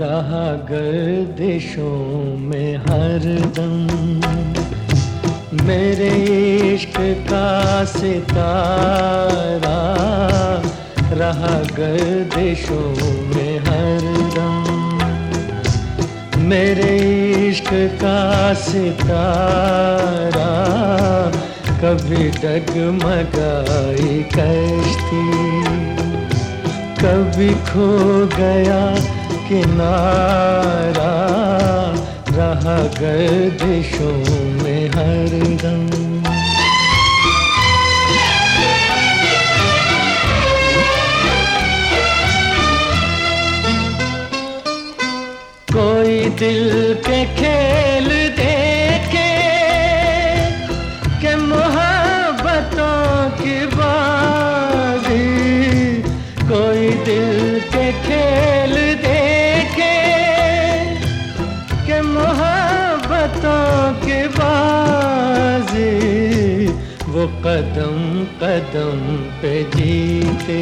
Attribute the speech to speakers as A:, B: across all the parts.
A: रहा गर्दिशों में हरदम मेरे इश्क का सितारा रहा गर्दिशों में हरदम मेरे इश्क का सितारा कभी डगमगाई कश्ती कभी खो गया किनारा रहा गर्दिशों में हरदम कोई दिल के खेल देखे के मोहब्बतों की बाजी, कोई दिल के खेल वो कदम कदम पे जीते।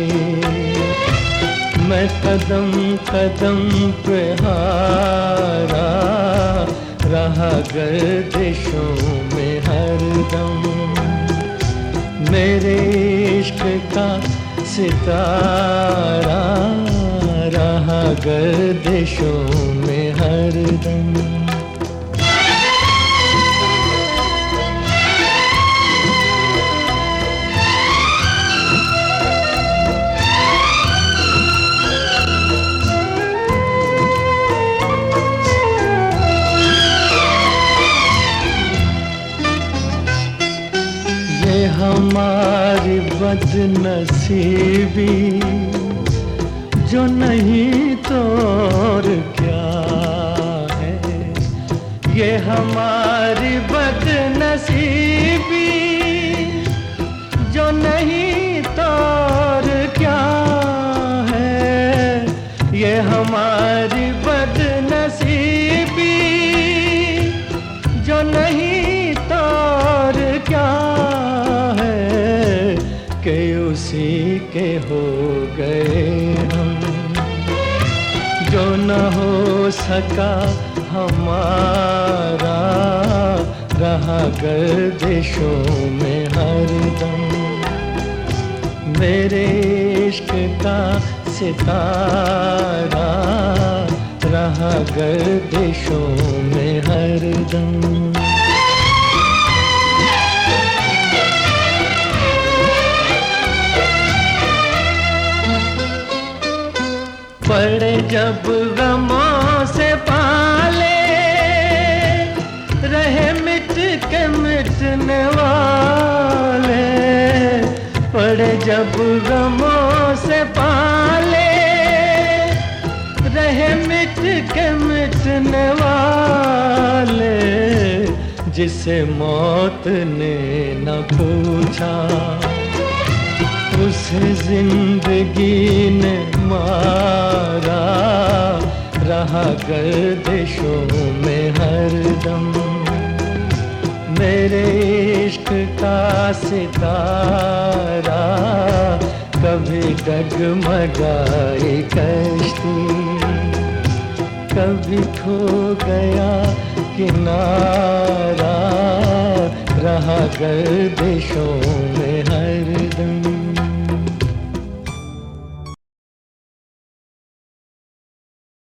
A: मैं कदम कदम पे हारा, रहा गर्दिशों में हरदम मेरे इश्क का सितारा, रहा गर्दिशों में हरदम बदनसीबी जो नहीं तो और क्या है? ये हमारी बदनसीबी। के हो गए हम। जो न हो सका हमारा रहा गर्दिशों में हरदम मेरे इश्क का सितारा रहा गर्दिशों में हरदम पड़े जब गमों से पाले, रहे मिट के मिटने वाले पड़े जब गमों से पाले, रहे मिट के मिटने वाले जिसे मौत ने न पूछा, उस ज़िंदगी ने मारा। रहा गर्दिशों में हरदम मेरे इश्क का सितारा कभी डगमगाई कश्ती। कभी खो गया किनारा, रहा गर्दिशों में